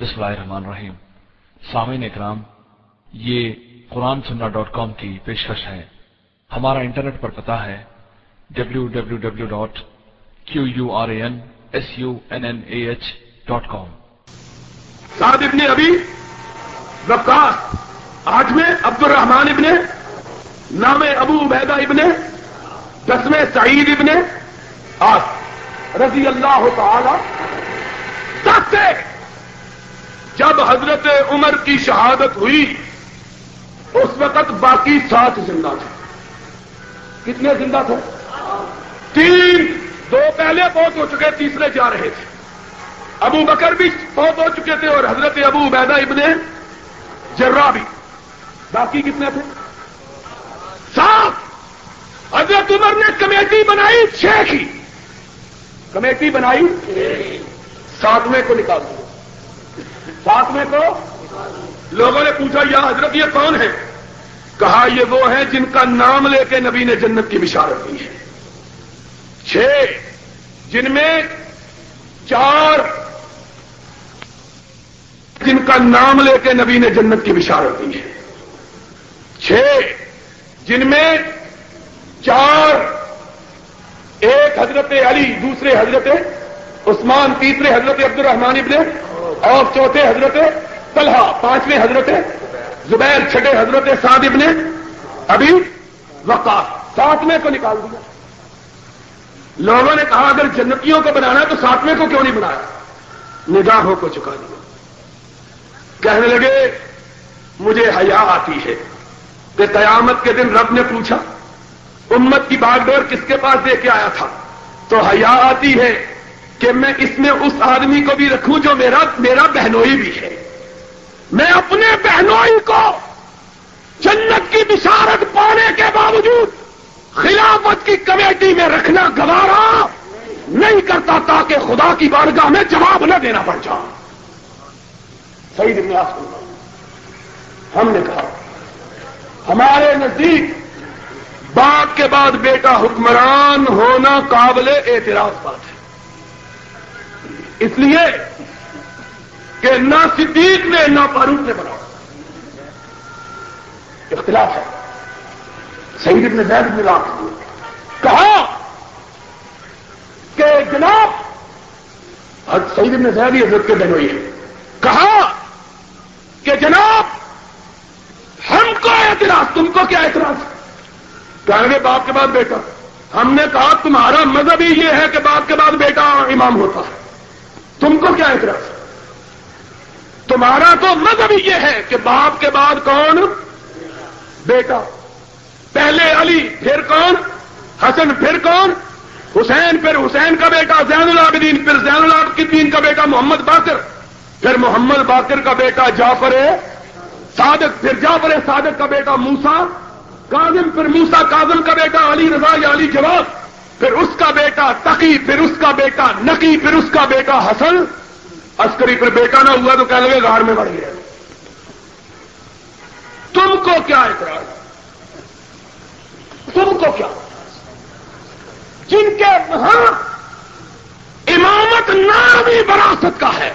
بسم اللہ الرحمن الرحیم سامعین اکرام، یہ قرآن سننا ڈاٹ کام کی پیشکش ہے۔ ہمارا انٹرنیٹ پر پتا ہے W W W dot Q U R A N S U N N A H dot com. ابن ابھی رفتار آج میں عبد الرحمان ابن نام ابو عبیدہ ابن، دسویں سعید ابن، آس، رضی اللہ تعالی۔ دس جب حضرت عمر کی شہادت ہوئی، اس وقت باقی سات زندہ تھے۔ کتنے زندہ تھے؟ تین۔ دو پہلے بہت ہو چکے، تیسرے جا رہے تھے۔ ابو بکر بھی بہت ہو چکے تھے اور حضرت ابو عبیدہ ابن جرا بھی۔ باقی کتنے تھے؟ سات۔ حضرت عمر نے کمیٹی بنائی، چھ کی۔ کمیٹی بنائی ساتویں کو نکال دیا۔ ساتویں کو لوگوں نے پوچھا، یا حضرت یہ کون ہے کہا، یہ وہ ہیں جن کا نام لے کے نبی نے جنت کی بشارت دی ہے۔ چھ، جن میں چار جن کا نام لے کے نبی نے جنت کی بشارت دی ہے۔ چھ، جن میں چار ایک حضرت علی، دوسرے حضرت عثمان، تیسرے حضرت عبد الرحمان ابن اور چوتھے حضرت طلحہ، پانچویں حضرت زبیر، چھٹے حضرت سعد ابن ابھی وقع ساتویں کو نکال دیا۔ لوگوں نے کہا، اگر جنتیوں کو بنانا ہے تو ساتویں کو کیوں نہیں بنایا؟ نگاہوں کو چکا دیا۔ کہنے لگے، مجھے حیا آتی ہے کہ قیامت کے دن رب نے پوچھا، امت کی باغ ڈور کس کے پاس دے کے آیا تھا؟ تو حیا آتی ہے۔ کہ میں اس میں اس آدمی کو بھی رکھوں جو میرا میرا بہنوئی بھی ہے۔ میں اپنے بہنوئی کو جنت کی بشارت پانے کے باوجود خلافت کی کمیٹی میں رکھنا گوارا نہیں کرتا تاکہ خدا کی بارگاہ میں جواب نہ دینا پڑ جا صحیح دن ہم نے کہا، ہمارے نزدیک باپ کے بعد بیٹا حکمران ہونا قابل اعتراض بات ہے۔ اس لیے کہ نہ صدیق نے نہ فاروق نے بناؤ۔ اختلاف ہے۔ سعید ابن زید ابن کہا کہ جناب سعید ابن زید حضرت کے بہنوئی ہے۔ کہا کہ جناب، ہم کو اعتراض، تم کو کیا اعتراض؟ کہیں گے باپ کے بعد بیٹا، ہم نے کہا تمہارا مذہب ہی یہ ہے کہ باپ کے بعد بیٹا امام ہوتا ہے۔ تم کو کیا اعتراض؟ تمہارا تو مذہب یہ ہے کہ باپ کے بعد کون؟ بیٹا۔ پہلے علی، پھر کون؟ حسن، پھر کون؟ حسین، پھر حسین کا بیٹا، زین العابدین، پھر زین العابدین کا بیٹا محمد باقر۔ پھر محمد باقر کا بیٹا جعفر صادق، پھر جعفر صادق کا بیٹا موسا کاظم پھر موسا کاظم کا بیٹا علی رضا یا علی جواب پھر اس کا بیٹا تقی، پھر اس کا بیٹا نقی، پھر اس کا بیٹا حسن۔ عسکری پھر بیٹا نہ ہوا تو کہنے لگے گھر میں بڑھ گیا۔ تم کو کیا اعتراض؟ تم کو کیا؟ جن کے وہاں امامت نامی وراثت کا ہے۔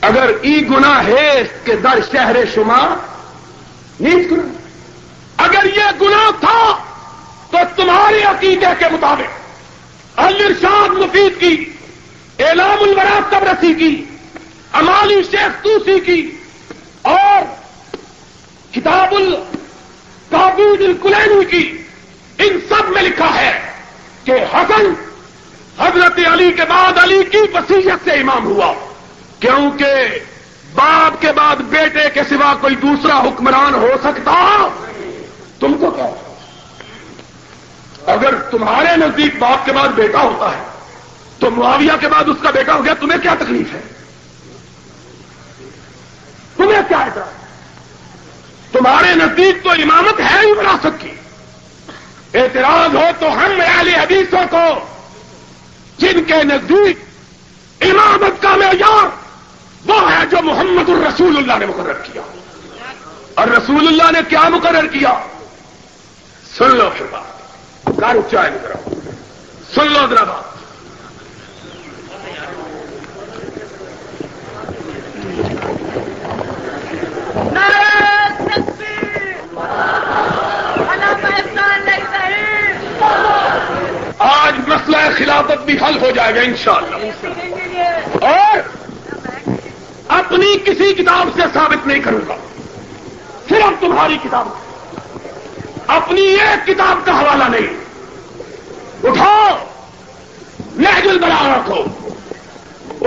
اگر ای گنا ہے کہ در شہر شما نیچ گنا عقیدے کے مطابق الرشاد مفید کی، اعلام الورا تبرسی کی، امالی شیخ توسی کی، اور کتاب القابود الکلینی کی، ان سب میں لکھا ہے کہ حسن حضرت علی کے بعد علی کی وسیعت سے امام ہوا۔ کیونکہ باپ کے بعد بیٹے کے سوا کوئی دوسرا حکمران ہو سکتا، تم کو کہو اگر تمہارے نزدیک باپ کے بعد بیٹا ہوتا ہے، تو معاویہ کے بعد اس کا بیٹا ہو گیا، تمہیں کیا تکلیف ہے؟ تمہیں کیا اعتراض تمہارے نزدیک تو امامت ہے ہی وراثت کی۔ اعتراض ہو تو ہم اہل حدیثوں کو، جن کے نزدیک امامت کا معیار وہ ہے جو محمد الرسول اللہ نے مقرر کیا۔ اور رسول اللہ نے کیا مقرر کیا؟ سن لو پھر بات سر اچا ہے ذرا سن لو ذرا بات۔ آج مسئلہ خلافت بھی حل ہو جائے گا انشاءاللہ۔ اور اپنی کسی کتاب سے ثابت نہیں کروں گا۔ صرف تمہاری کتاب۔ اپنی ایک کتاب کا حوالہ نہیں۔ اٹھاؤ! نہج البلاغہ کو!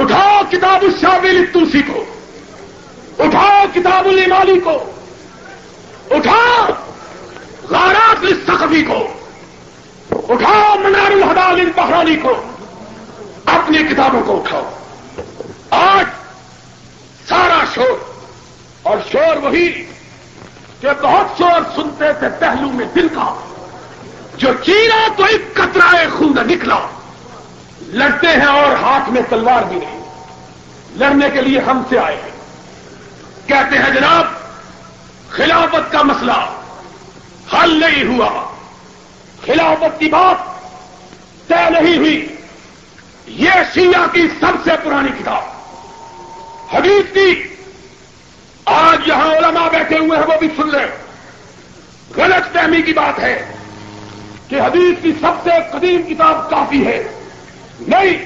اٹھاؤ کتاب الشابل تلسی کو! اٹھاؤ کتاب الامالی کو! اٹھاؤ غارات السخفی کو! اٹھاؤ منار الحدال بحرانی کو! اپنی کتابوں کو اٹھاؤ! آج سارا شور اور شور وہی کہ بہت شور سنتے تھے پہلو میں دل کا! جو چینا تو ایک کترائے خون نکلا۔ لڑتے ہیں اور ہاتھ میں تلوار بھی نہیں۔ لڑنے کے لیے ہم سے آئے ہیں۔ کہتے ہیں جناب، خلافت کا مسئلہ حل نہیں ہوا۔ خلافت کی بات طے نہیں ہوئی۔ یہ شیعہ کی سب سے پرانی کتاب۔ حدیث کی۔ آج یہاں علماء بیٹھے ہوئے ہیں، وہ بھی سن لیں۔ غلط فہمی کی بات ہے۔ کہ حدیث کی سب سے قدیم کتاب کافی ہے۔ نہیں،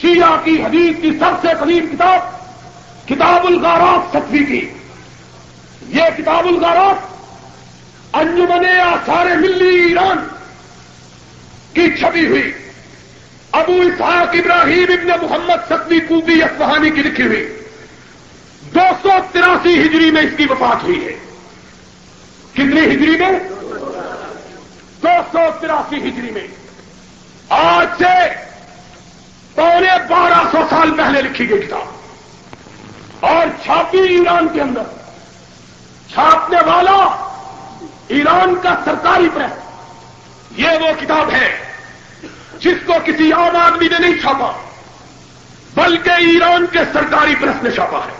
شیعہ کی حدیث کی سب سے قدیم کتاب کتاب الغارات ستوی کی۔ یہ کتاب الغارات انجمن آثار ملی ایران کی چھپی ہوئی۔ ابو اسحاق ابراہیم ابن محمد ستوی کوبی اسفہانی کی لکھی ہوئی۔ دو سو تراسی ہجری میں اس کی وفات ہوئی ہے۔ کتنی ہجری میں؟ دو سو تراسی ہجری میں آج سے پونے بارہ سو سال پہلے لکھی گئی کتاب اور چھاپی ایران کے اندر۔ چھاپنے والا ایران کا سرکاری پریس۔ یہ وہ کتاب ہے جس کو کسی عام آدمی نے نہیں چھاپا، بلکہ ایران کے سرکاری پریس نے چھاپا ہے۔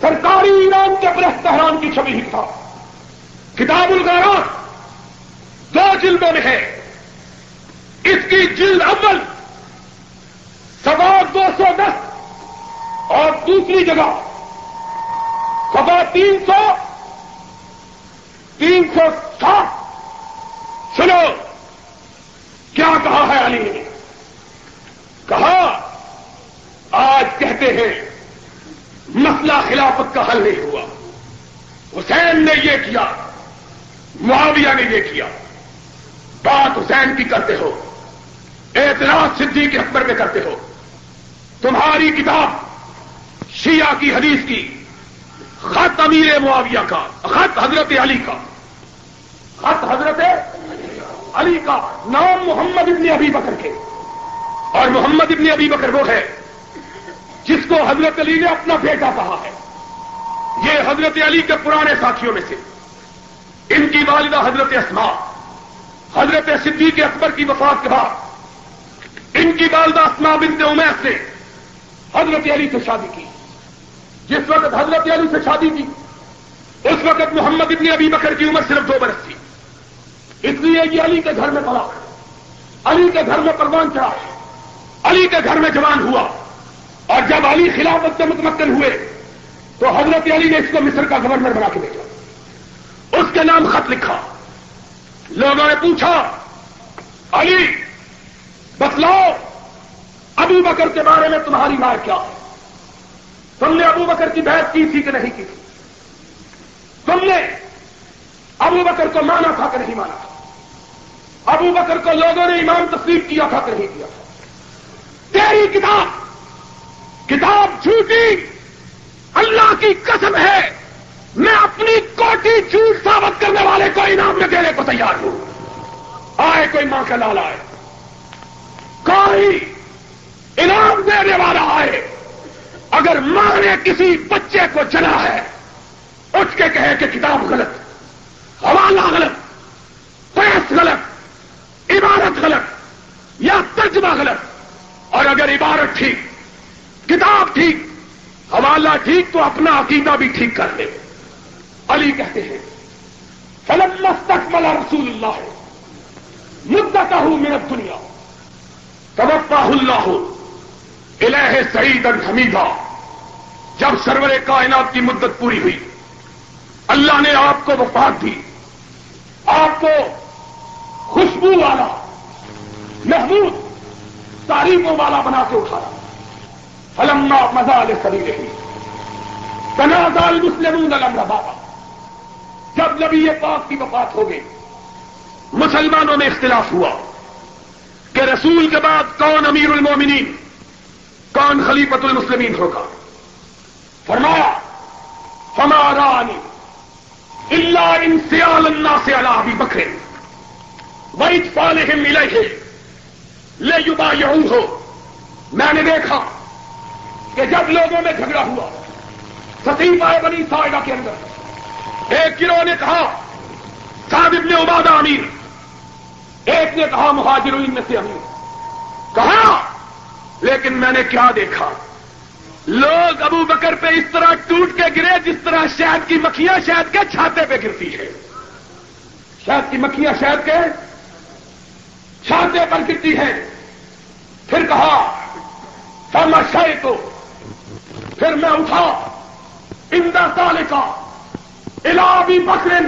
سرکاری ایران کے پریس تہران کی چھوی تھا کتاب۔ الغارات دو جلدوں میں ہے۔ اس کی جلد اول سوا دو سو دس اور دوسری جگہ سوا تین سو تین سو ساٹھ۔ سنو، کیا کہا ہے علی؟ نے کہا، آج کہتے ہیں، مسئلہ خلافت کا حل نہیں ہوا۔ حسین نے یہ کیا، معاویہ نے یہ کیا۔ بات حسین کی کرتے ہو، اعتراض صدیق اکبر میں کرتے ہو۔ تمہاری کتاب شیعہ کی حدیث کی خط امیر معاویہ کا، خط حضرت علی کا۔ خط حضرت علی کا نام محمد ابن ابی بکر کے۔ اور محمد ابن ابی بکر وہ ہے جس کو حضرت علی نے اپنا بیٹا کہا ہے۔ یہ حضرت علی کے پرانے ساتھیوں میں سے۔ ان کی والدہ حضرت اسما حضرت صدیق اکبر کی وفات کے بعد، ان کی والدہ اسما بنت امیس نے حضرت علی سے شادی کی۔ جس وقت حضرت علی سے شادی کی، اس وقت محمد ابن ابی بکر کی عمر صرف دو برس تھی۔ اس لیے یہ علی کے گھر میں پڑا علی کے گھر میں پروان چڑھا علی کے گھر میں جوان ہوا۔ اور جب علی خلافت سے متمکن ہوئے، تو حضرت علی نے اس کو مصر کا گورنر بنا کے بھیجا۔ اس کے نام خط لکھا۔ لوگوں نے پوچھا، علی، بتلاؤ، ابو بکر کے بارے میں تمہاری مار کیا تم نے ابو بکر کی بحث کی تھی کہ نہیں کی تھی؟ تم نے ابو بکر کو مانا تھا کہ نہیں مانا تھا؟ ابو بکر کو لوگوں نے امام تسلیم کیا تھا کہ نہیں کیا تھا؟ تیری کتاب کتاب جھوٹی، اللہ کی قسم ہے۔ میں اپنی کوٹی جھوٹ ثابت کرنے والے کو انعام میں دینے کو تیار ہوں۔ آئے کوئی ماں کا لال آئے۔ کوئی انعام دینے والا آئے۔ اگر ماں نے کسی بچے کو چلا ہے، اٹھ کے کہے کہ کتاب غلط، حوالہ غلط پیس غلط، عبارت غلط یا ترجمہ غلط۔ اور اگر عبارت ٹھیک، کتاب ٹھیک، حوالہ ٹھیک، تو اپنا عقیدہ بھی ٹھیک کر دے علی کہتے ہیں فلم مستقبل رسول اللہ مدتا ہوں میرا دنیا توپا اللہ الہ سعید حمیدہ جب سرور کائنات کی مدت پوری ہوئی، اللہ نے آپ کو وفات دی۔ آپ کو خوشبو والا، محمود تعریفوں والا بنا کے اٹھایا۔ فلما مزال سبھی رہی تنازال مسلم بابا۔ جب نبی پاک کی وفات ہو گئی، مسلمانوں میں اختلاف ہوا کہ رسول کے بعد کون امیر المومنین، کون خلیفت المسلمین ہوگا۔ فرمایا ہمارا اللہ ان سیال اللہ سے اللہ بھی بکرے وہی فالح ملے ہے لے یوبا یوں ہو میں نے دیکھا کہ جب لوگوں میں جھگڑا ہوا ستیم آئے بنی سائڈا کے اندر ایک گروہ نے کہا، صاحب ابن عبادہ امیر، ایک نے کہا، مہاجرین میں سے امیر۔ کہا، لیکن میں نے کیا دیکھا؟ لوگ ابو بکر پہ اس طرح ٹوٹ کے گرے جس طرح شہد کی مکھیاں شہد کے چھاتے پہ گرتی ہے۔ شہد کی مکھیاں شہد کے چھاتے پر گرتی ہیں۔ پھر کہا سما تو پھر میں اٹھا اندا سال کا الابی بکرن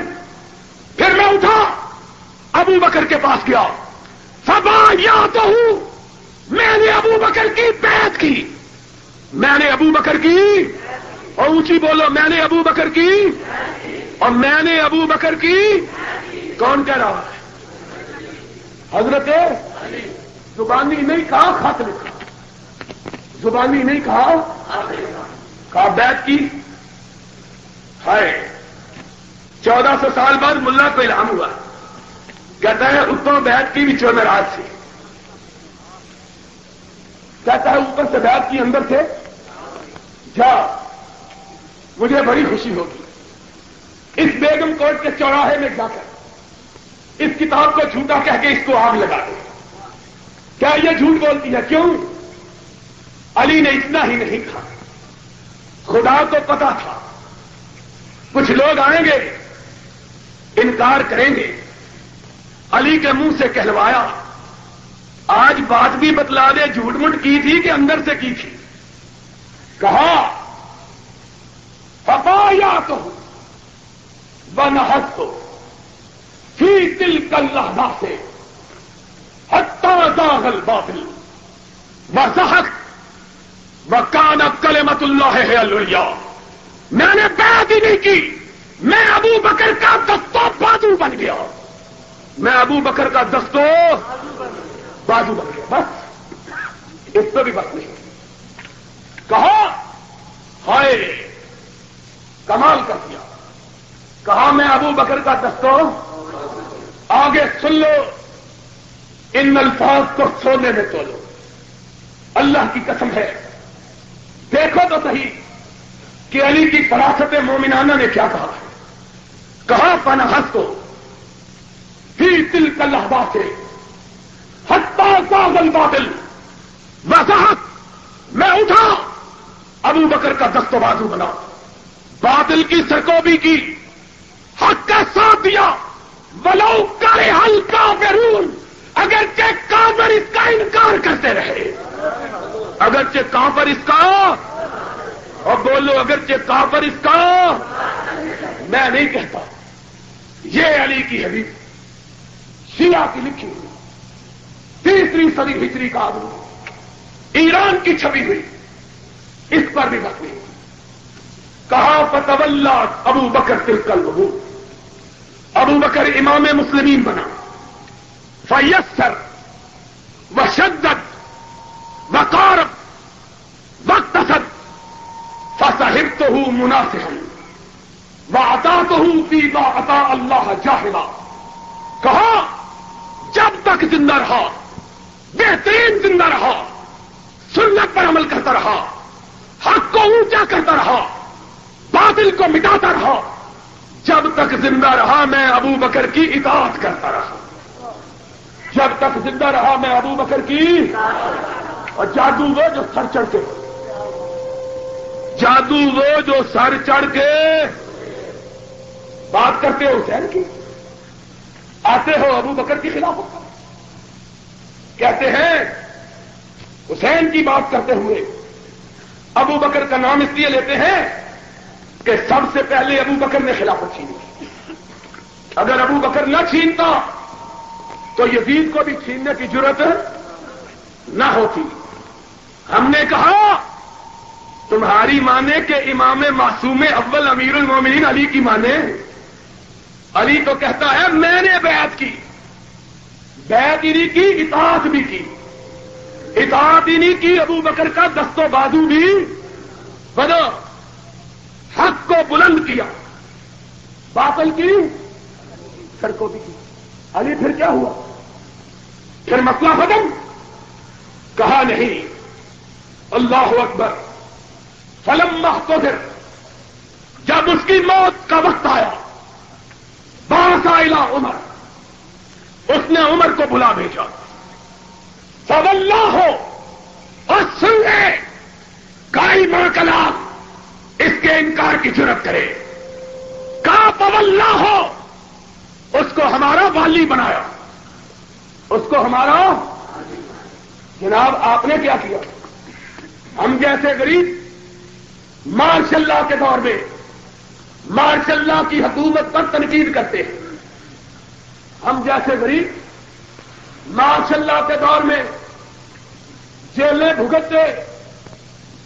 پھر میں اٹھا، ابو بکر کے پاس گیا۔ سبا یا تو ہوں میں نے ابو بکر کی بیعت کی۔ میں نے ابو بکر کی، اور اونچی بولو، میں نے ابو بکر کی، اور میں نے ابو بکر کی۔ کون کہہ رہا ہے؟ حضرت زبانی نہیں کہا، خط لکھا۔ زبانی نہیں کہا کہا بیت کی۔ ہے چودہ سو سال بعد ملا کو الہام ہوا۔ کہتا ہے، اتوں بیت کی بھی چودہ رات سے کہتا ہے، اوپر سے بیت کی اندر سے جا، مجھے بڑی خوشی ہوگی۔ اس بیگم کوٹ کے چوراہے میں جا کر، اس کتاب کو جھوٹا کہہ کے اس کو آگ لگا دے۔ کیا یہ جھوٹ بولتی ہے؟ کیوں؟ علی نے اتنا ہی نہیں کہا۔ خدا کو پتا تھا۔ کچھ لوگ آئیں گے۔ انکار کریں گے۔ علی کے منہ سے کہلوایا۔ آج بات بھی بتلا دے، جھوٹ مٹ کی تھی کہ اندر سے کی تھی۔ کہا پپا یا تو بنحس تو فی دل کل سے ہتا داغل باطل وضحت وکان کلمت اللہ ہے اللہ میں نے بات ہی نہیں کی۔ میں ابو بکر کا دستو بازو بن گیا۔ میں ابو بکر کا دستو بازو بن گیا۔ بس، اس پہ بھی بس نہیں۔ کہا، ہائے، کمال کر دیا۔ کہا، میں ابو بکر کا دستو آگے سن لو۔ ان الفاظ کو سونے میں تو لو۔ اللہ کی قسم ہے۔ دیکھو تو صحیح کہ علی کی فراست مومنانہ نے کیا کہا۔ ہے کہا پن ہس کو پھر دل کا لہبا سے ہتھا ساغل بادل وضاحت۔ میں اٹھا۔ ابو بکر کا دست بازو بنا۔ بادل کی سرکوبی کی۔ حق کا ساتھ دیا۔ بلو کرے ہلکا بیرون۔ اگرچہ کافر اس کا انکار کرتے رہے۔ اگرچہ کافر اس کا۔ اور بولو اگرچہ کافر اس کا۔ میں نہیں کہتا۔ یہ علی کی حدیث شیعہ کی لکھی ہوئی، تیسری صدی ہجری کا آدمی، ایران کی چھوی ہوئی، اس پر بھی بکری کہا فتول ابو بکر تلکل ببو ابو بکر امام مسلمین بنا۔ فیسر و شدت و وقت سد فصحب تو ہوں مناسب و عطا تو ہوں پی عطا اللہ جاہلا کہا، جب تک زندہ رہا، بہترین زندہ رہا، سنت پر عمل کرتا رہا، حق کو اونچا کرتا رہا، باطل کو مٹاتا رہا، جب تک زندہ رہا میں ابو بکر کی اطاعت کرتا رہا۔ جب تک زندہ رہا میں ابو بکر کی اور جادو وہ جو سر چڑھ کے، جادو وہ جو سر چڑھ کے بات کرتے ہو حسین کی؟ آتے ہو ابو بکر کی خلاف کہتے ہیں، حسین کی بات کرتے ہوئے ابو بکر کا نام اس لیے لیتے ہیں کہ سب سے پہلے ابو بکر نے خلافت چھینی۔ اگر ابو بکر نہ چھینتا تو یزید کو بھی چھیننے کی ضرورت نہ ہوتی۔ ہم نے کہا، تمہاری مانے کہ امام معصوم اول امیر المومنین علی کی مانے علی تو کہتا ہے، میں نے بیعت کی۔ بیعت انہیں کی، اطاعت بھی کی۔ اطاعت انہیں کی، ابو بکر کا دست و بازو بھی۔ بدو حق کو بلند کیا۔ باطل کی سڑکوں بھی کی۔ علی پھر کیا ہوا؟ پھر مسئلہ ختم۔ کہا نہیں۔ اللہ اکبر۔ فلم تو پھر جب اس کی موت کا وقت آیا۔ باسا عمر۔ اس نے عمر کو بلا بھیجا۔ سب اللہ ہو، اور سن لے۔ کائی ماں کلام اس کے انکار کی ضرورت کرے۔ کا پولہ ہو، اس کو ہمارا والی بنایا۔ اس کو ہمارا جناب، آپ نے کیا کیا؟ ہم جیسے غریب مارشاء اللہ کے دور میں مارشاء اللہ کی حکومت پر تنقید کرتے ہیں۔ ہم جیسے غریب مارشاء اللہ کے دور میں جیلیں بھگتتے،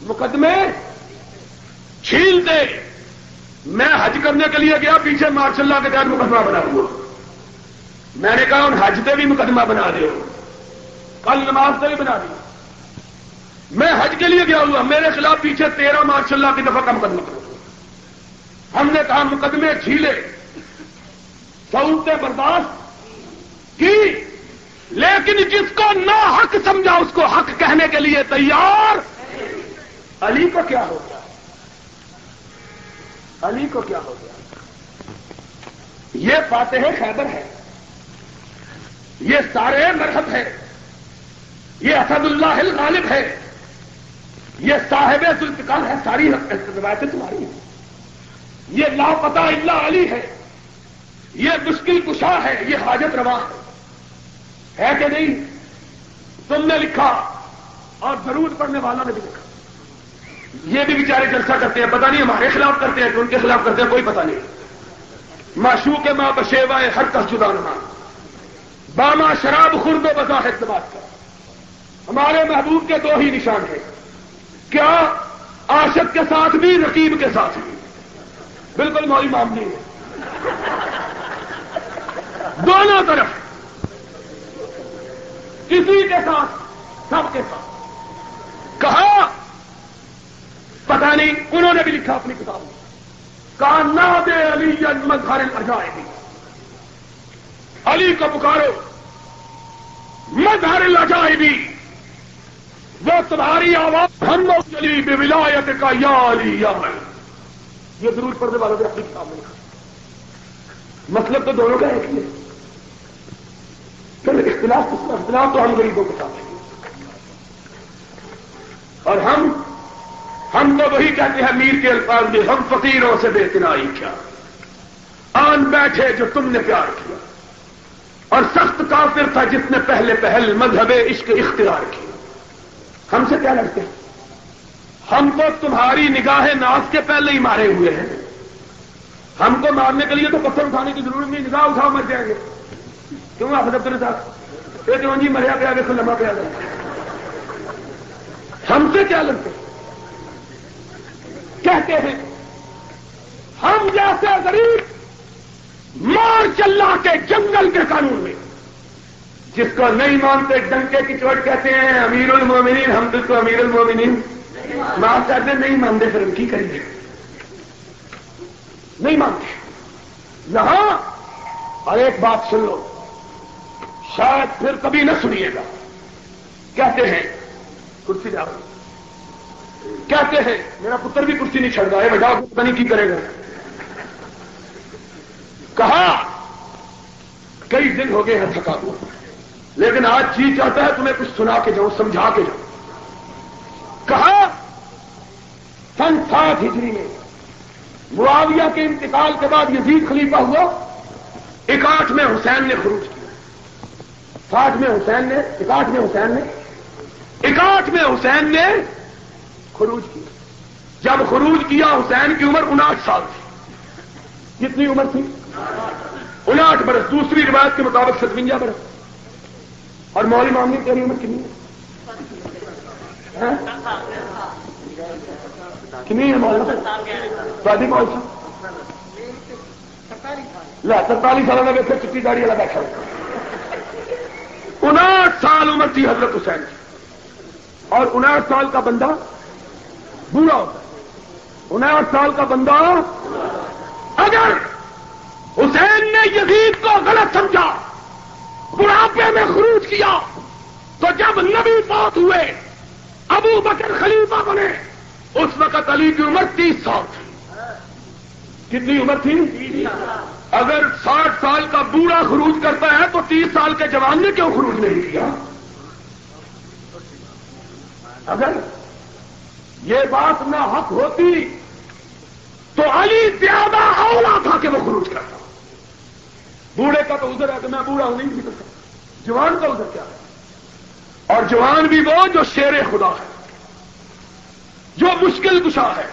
مقدمے چھیلتے، میں حج کرنے کے لیے گیا، پیچھے مارشاء اللہ کے تحت مقدمہ بنا ہوا۔ میں نے کہا، ان حج پہ بھی مقدمہ بنا دے کل نماز پہ بھی بنا دی۔ میں حج کے لیے گیا ہوا، میرے خلاف پیچھے تیرہ مارشاء اللہ کی دفعہ کا مقدمہ کرو ہم نے کہا، مقدمے چھیلے سہولتیں برداشت کی لیکن جس کو نہ حق سمجھا اس کو حق کہنے کے لیے تیار علی کو کیا ہو گیا؟ علی کو کیا ہو گیا؟ یہ فاتح خیبر ہے، یہ سارے مرحب ہے، یہ اسد اللہ الغالب ہے، یہ صاحب ذوالفقار ہے، ساری روایتیں تمہاری ہیں۔ یہ لاپتا اللہ علی ہے، یہ مشکل کشا ہے، یہ حاجت روا ہے۔ ہے کہ نہیں؟ تم نے لکھا اور ضرور پڑھنے والا نے بھی لکھا۔ یہ بھی بیچارے جلسہ کرتے ہیں، پتہ نہیں ہمارے خلاف کرتے ہیں کہ ان کے خلاف کرتے ہیں، کوئی پتہ نہیں۔ معشو کے ماں بشیوا ہر کس جدا نما۔ باما شراب خرد و بزا ہے بات کا ہمارے محبوب کے دو ہی نشان ہیں۔ کیا آشد کے ساتھ بھی، رقیب کے ساتھ بھی؟ بالکل موئی معاملی ہے دونوں طرف۔ کسی کے ساتھ، سب کے ساتھ۔ کہا پتا نہیں انہوں نے بھی لکھا اپنی کتاب میں۔ کہا، نہ دے علی مظہر اجائے بھی۔ علی کو پکارو، مظہر اجائے بھی۔ وہ تمہاری آواز ہم لوگ چلی بے ولایت کا یا علی یا یہ ضرور پڑھنے والوں نے اپنی کتاب میں لکھا۔ مطلب تو دونوں کا ایک ہی ہے۔ پھر اختلاف اختلاف تو ہم غریبوں کے ساتھ اور ہم ہم تو وہی کہتے ہیں، میر کے الفاظ میں، ہم فقیروں سے بے تنائی کیا۔ آن بیٹھے جو تم نے پیار کیا۔ اور سخت کافر تھا جس نے پہلے پہل مذہب عشق اختیار کیا۔ ہم سے کیا لگتے ہیں؟ ہم تو تمہاری نگاہ ناز کے پہلے ہی مارے ہوئے ہیں۔ ہم کو مارنے کے لیے تو پتھر اٹھانے کی ضرورت نہیں، نگاہ اٹھاؤ، مر جائیں گے۔ کیوں آپ دفتر صاحب یہ جی مریا پہ آگے لمبا پہ آ گیا ہم سے کیا لگتے کہتے ہیں، ہم جیسے غریب مار چلہ کے جنگل کے قانون میں۔ جس کو نہیں مانتے ڈنکے کی چوٹ کہتے ہیں، امیر المومنین، ہم تو امیر المومنین۔ معاف کرتے نہیں مانتے پھر ہم کی کریں گے؟ نہیں مانتے۔ یہاں، اور ایک بات سن لو۔ شاید پھر کبھی نہ سنیے گا۔ کہتے ہیں، کرسی جاؤ کہتے ہیں، میرا پتر بھی کرسی نہیں چھڑ رہا ہے بجا پتہ نہیں کی کرے گا۔ کہا، کئی دن ہو گئے ہیں تھکا ہوا۔ لیکن آج جی چاہتا ہے تمہیں کچھ سنا کے جاؤ سمجھا کے جاؤ کہا سن سات ہجری میں۔ معاویہ کے انتقال کے بعد یزید خلیفہ ہوا۔ اکاٹھ میں حسین نے خروج کیا۔ ساٹھ میں حسین نے، اکاٹھ میں حسین نے، اکاٹھ میں حسین نے خروج کیا۔ جب خروج کیا، حسین کی عمر اناٹھ سال تھی۔ کتنی عمر تھی؟ اناٹھ برس۔ دوسری روایت کے مطابق ستوجا برس۔ اور مولی معاملے تیری عمر کتنی ہے؟ ہاں؟ کنی ہے مولانا ساری مولانا سرتالیس سال میں پھر چٹی داڑی والا بیٹھا۔ انٹھ سال عمر تھی حضرت حسین کی۔ اور انٹھ سال کا بندہ بوڑھا ہوتا ہے۔ انٹھ سال کا بندہ اگر حسین نے یزید کو غلط سمجھا، بڑھاپے میں خروج کیا، تو جب نبی بات ہوئے، ابو بکر خلیفہ بنے، اس وقت علی کی عمر تیس سال تھی۔ کتنی عمر تھی؟ اگر ساٹھ سال کا بوڑھا خروج کرتا ہے تو تیس سال کے جوان نے کیوں خروج نہیں کیا؟ اگر یہ بات نہ حق ہوتی تو علی زیادہ اولا تھا کہ وہ خروج کرتا۔ بوڑھے کا تو ادھر ہے تو میں بوڑھا ہوں، نہیں سکتا جوان کا ادھر کیا؟ ہے اور جوان بھی وہ جو شیر خدا ہے، جو مشکل کشا ہے،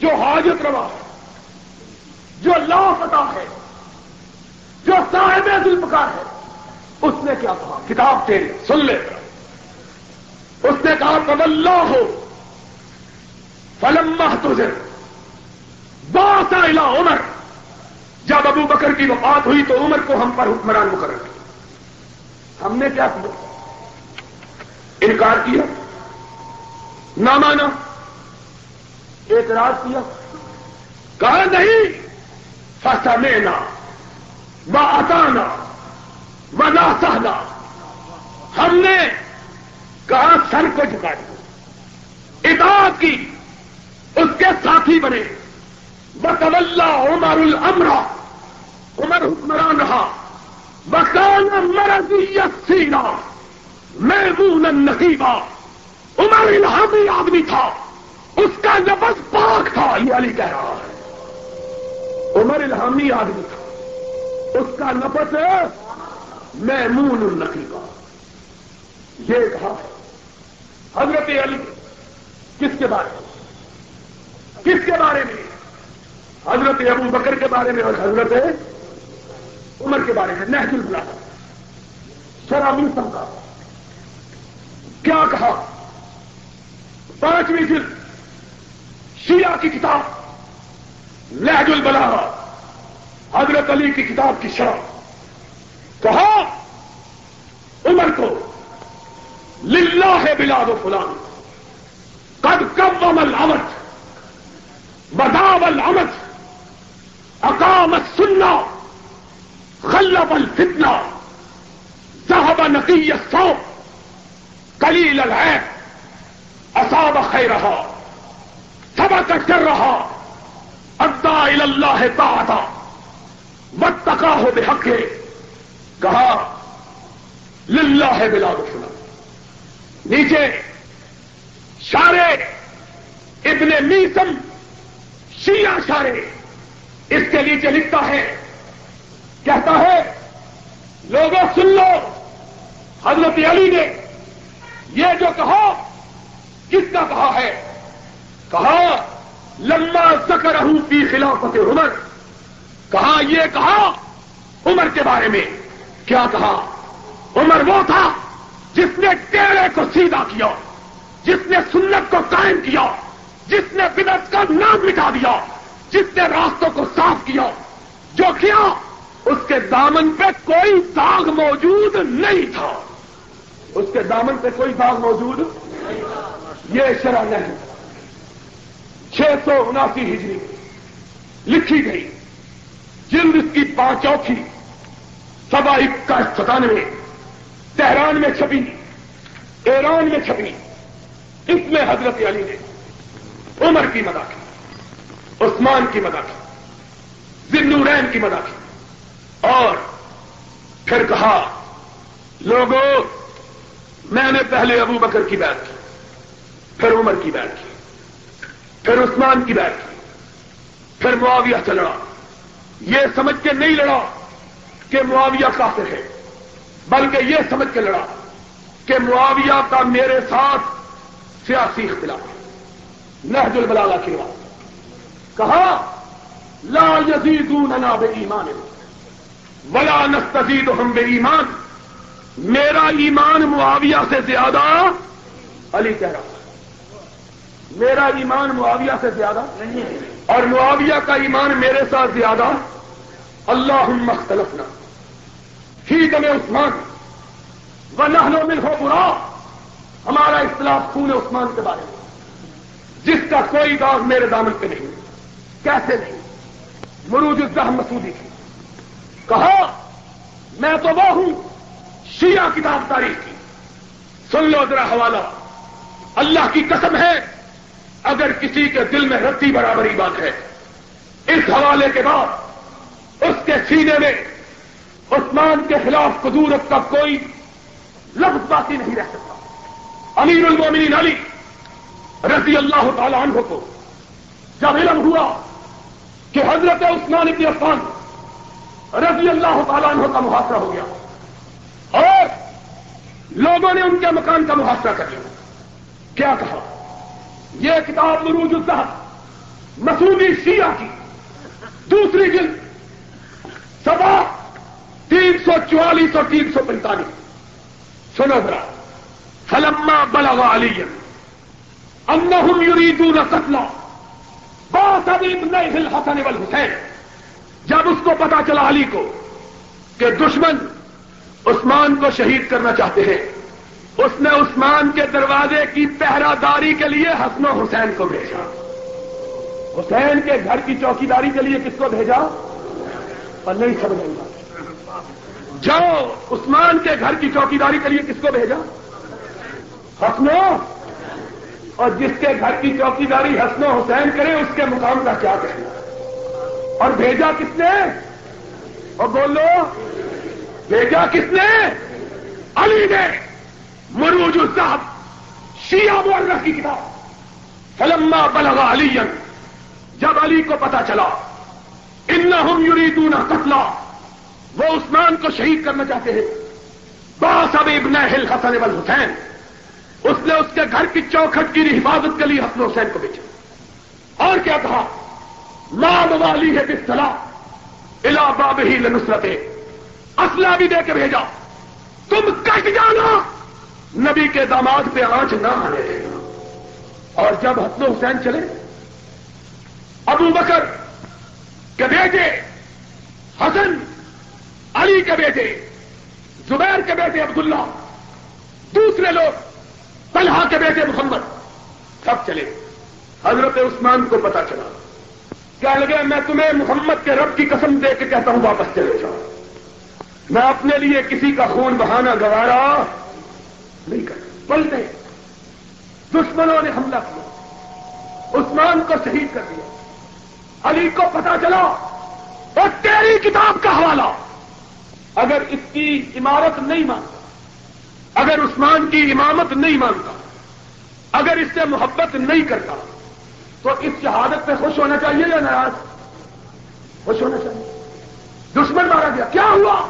جو حاجت روا ہے۔ جو لا فتح ہے، جو صاحب ذوالفقار ہے، اس نے کیا کہا؟ کتاب تیری، سن لے۔ اس نے کہا تو اللہ ہو فلم تجھے بہت علا عمر۔ جب ابو بکر کی وفات ہوئی تو عمر کو ہم پر حکمران مقرر کیا۔ ہم نے کیا کیا؟ انکار کیا نہ مانا اعتراض کیا۔ کہا، نہیں فسمینا و اتانا و سہنا ہم نے کہا، سر کو جھکا دیا اطاعت کی، اس کے ساتھی بنے۔ بطل اللہ عمر الامرا عمر حکمران رہا۔ بکان مرضی سینا محمون نقیبہ عمر الحامی آدمی تھا۔ اس کا نفس پاک تھا، یہ علی کہہ رہا ہے۔ عمر الحامی آدمی تھا اس کا نفس محمون النقیبہ یہ کہا، حضرت علی، کس کے بارے میں؟ کس کے بارے میں؟ حضرت ابو بکر کے بارے میں اور حضرت عمر کے بارے میں۔ نحج البلا شرابی سب کا کیا کہا؟ پانچویں جلد شیعہ کی کتاب۔ لہج البلا حضرت علی کی کتاب کی شرح۔ کہا عمر کو، للہ ہے بلاد و فلان، قد کب عمل امت بداو اقام السنہ خلب الفتنہ، ذهب نقی الصوت قلیل العیب اصاب خیرها سبق شرها ادا الى اللہ طاعتا، واتقاہ بحقه کہا، للہ ہے بلا رسول۔ نیچے شارے ابن میسم، شیعہ شارے اس کے نیچے لکھتا ہے، کہتا ہے، لوگوں سن لو، حضرت علی نے یہ جو کہا، کس کا کہا ہے؟ کہا لمبا سکر کی خلافت عمر، کہا یہ کہا عمر کے بارے میں۔ کیا کہا؟ عمر وہ تھا جس نے ٹیڑے کو سیدھا کیا، جس نے سنت کو قائم کیا، جس نے بدت کا نام مٹا دیا، جس نے راستوں کو صاف کیا۔ جو کیا، اس کے دامن پہ کوئی داغ موجود نہیں تھا۔ اس کے دامن پہ کوئی داغ موجود یہ شرح نہیں۔ چھ سو اناسی ہجری لکھی گئی۔ جلد اس کی پانچ چوتھی سوا اکیس ستانوے، تہران میں چھپی، ایران میں چھپی۔ اس میں حضرت علی نے عمر کی مدد کی، عثمان کی مدد کی زندورین کی مدد کی۔ اور پھر کہا لوگوں میں نے پہلے ابو بکر کی بات کی، پھر عمر کی بات کی۔ پھر عثمان کی بات کی، پھر معاویہ سے لڑا۔ یہ سمجھ کے نہیں لڑا کہ معاویہ کافر ہے، بلکہ یہ سمجھ کے لڑا کہ معاویہ کا میرے ساتھ سیاسی اختلاف نہج البلاغہ کی بات کہا، لا یزیدوننا بے ایمان ولا نستزید ہم بے ایمان میرا ایمان معاویہ سے زیادہ علی کہہ رہا میرا ایمان معاویہ سے زیادہ نہیں اور معاویہ کا ایمان میرے ساتھ زیادہ اللہ مختلف ہی دم عثمان۔ و نہلو مل ہو برا ہمارا اختلاف خون عثمان کے بارے میں۔ جس کا کوئی داغ میرے دامن پہ نہیں۔ کیسے نہیں؟ مروج الزہ مسودی کی۔ کہا میں تو وہ ہوں شیعہ کتاب تاریخ کی۔ سن لو ذرا حوالہ۔ اللہ کی قسم ہے اگر کسی کے دل میں رتی برابری بات ہے، اس حوالے کے بعد اس کے سینے میں عثمان کے خلاف قدورت کا کوئی لفظ باقی نہیں رہ سکتا۔ امیر المومنین علی رضی اللہ تعالی عنہ کو جب علم ہوا کہ حضرت عثمان ابن عفان رضی اللہ تعالیٰ عنہ کا محاصرہ ہو گیا اور لوگوں نے ان کے مکان کا محاصرہ کر لیا۔ کیا کہا؟ یہ کتاب مروج الصحب مسودی شیعہ کی۔ دوسری جلد سبا تین سو چوالیس اور تین سو پینتالیس۔ سنو ذرا۔ فلما بلغ علی انہم یریدون قتلا۔ بات ابھی نہیں ہل حسن جب اس کو پتا چلا علی کو کہ دشمن عثمان کو شہید کرنا چاہتے ہیں اس نے عثمان کے دروازے کی پہرا داری کے لیے حسن و حسین کو بھیجا۔ حسین کے گھر کی چوکی داری کے لیے کس کو بھیجا؟ اور نہیں سمجھ گا جاؤ، عثمان کے گھر کی چوکی داری کے لیے کس کو بھیجا؟ حسنو اور جس کے گھر کی چوکی داری حسن و حسین کرے، اس کے مقام کا کیا کہنا اور بھیجا کس نے؟ اور بولو، بھیجا کس نے؟ علی نے۔ مروج الصحب شیعہ بول کی کتاب۔ فلما بلغا علی جب علی کو پتا چلا ان یریدون قتلا، وہ عثمان کو شہید کرنا چاہتے ہیں۔ باس اب ابن ہل حسن ابل حسین اس نے اس کے گھر کی چوکھٹ کی حفاظت کے لیے حسن حسین کو بیچا اور کیا کہا؟ ماں والی ہے کس طرح الا باب ہی نسرت اسلح بھی دے کے بھیجا۔ تم کٹ جانا! نبی کے داماد پہ آنچ نہ آنے دینا اور جب حسن حسین چلے، ابو بکر کے بیٹے، حسن، علی کے بیٹے، زبیر کے بیٹے عبداللہ، دوسرے لوگ، طلحہ کے بیٹے محمد، سب چلے۔ حضرت عثمان کو پتا چلا۔ کیا لگے، میں تمہیں محمد کے رب کی قسم دے کے کہتا ہوں، واپس چلے جاؤ۔ میں اپنے لیے کسی کا خون بہانا گوارا نہیں کر پلٹے دشمنوں نے حملہ کیا۔ عثمان کو شہید کر دیا۔ علی کو پتا چلا۔ اور تیری کتاب کا حوالہ۔ اگر اس کی عمارت نہیں مانتا، اگر عثمان کی امامت نہیں مانتا، اگر اس سے محبت نہیں کرتا، تو اس شہادت پہ خوش ہونا چاہیے یا ناراض؟ خوش ہونا چاہیے۔ دشمن مارا گیا۔ کیا ہوا؟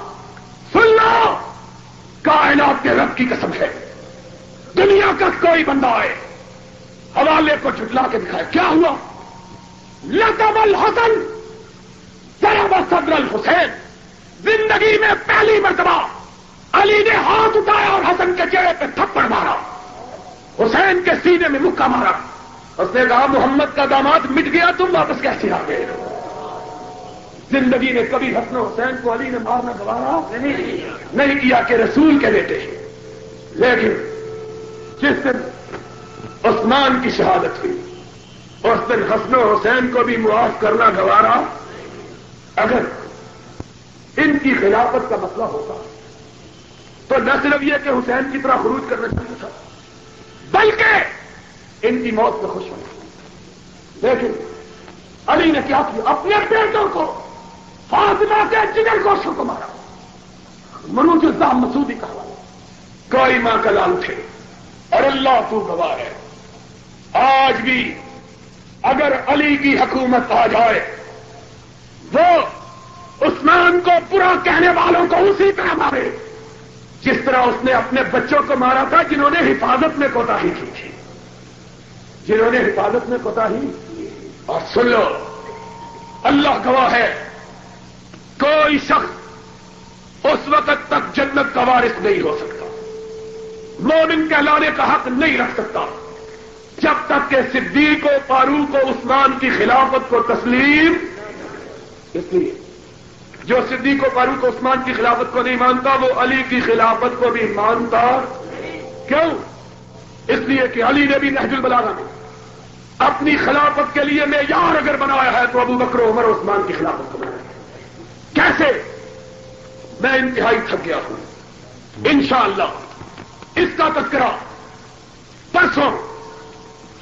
سن لو! کائنات کے رب کی قسم ہے۔ دنیا کا کوئی بندہ آئے، حوالے کو جھٹلا کے دکھائے، کیا ہوا؟ لطب الحسن سرب صدر الحسین، زندگی میں پہلی مرتبہ علی نے ہاتھ اٹھایا اور حسن کے چہرے پہ تھپڑ مارا۔ حسین کے سینے میں مکہ مارا۔ اس نے کہا، محمد کا داماد مٹ گیا، تم واپس کیسے آ گئے؟ زندگی نے کبھی حسن حسین کو علی نے مارنا گوارا نہیں کیا کہ رسول کے بیٹے لیکن جس دن عثمان کی شہادت ہوئی، اس دن حسن و حسین کو بھی معاف کرنا گوارا اگر ان کی خلافت کا مسئلہ ہوتا، تو نہ صرف یہ کہ حسین کی طرح خروج کرنا چاہتا تھا، بلکہ ان کی موت میں خوش ہونا۔ لیکن علی نے کیا کیا؟ اپنے بیٹوں کو فاطمہ کے جگر گوشوں کو مارا۔ منوج الزام مسودی کا کوئی ماں کا لال تھے اور اللہ تو گواہ ہے۔ آج بھی اگر علی کی حکومت آ جائے، وہ عثمان کو پورا کہنے والوں کو اسی طرح مارے۔ جس طرح اس نے اپنے بچوں کو مارا تھا، جنہوں نے حفاظت میں کوتا ہی کی تھی۔ جنہوں نے حفاظت میں کوتا ہی اور سن لو، اللہ گواہ ہے۔ کوئی شخص اس وقت تک جنت کا وارث نہیں ہو سکتا۔ مومن کہلانے کا حق نہیں رکھ سکتا۔ جب تک کہ صدیق و فاروق و عثمان کی خلافت کو تسلیم اس لیے جو صدیق و فاروق و عثمان کی خلافت کو نہیں مانتا، وہ علی کی خلافت کو بھی مانتا۔ کیوں؟ اس لیے کہ علی نے بھی نہج البلاغا میں اپنی خلافت کے لیے معیار اگر بنایا ہے تو ابو بکر عمر عثمان کی خلافت کو بنایا۔ کیسے؟ میں انتہائی تھک گیا ہوں۔ انشاءاللہ، اس کا تذکرہ پرسوں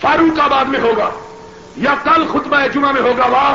فاروق آباد میں ہوگا یا کل خطبہ جمعہ میں ہوگا، واہ!